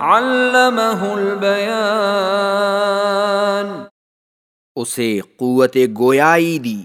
علمہ البیان اسے قوت گویائی دی۔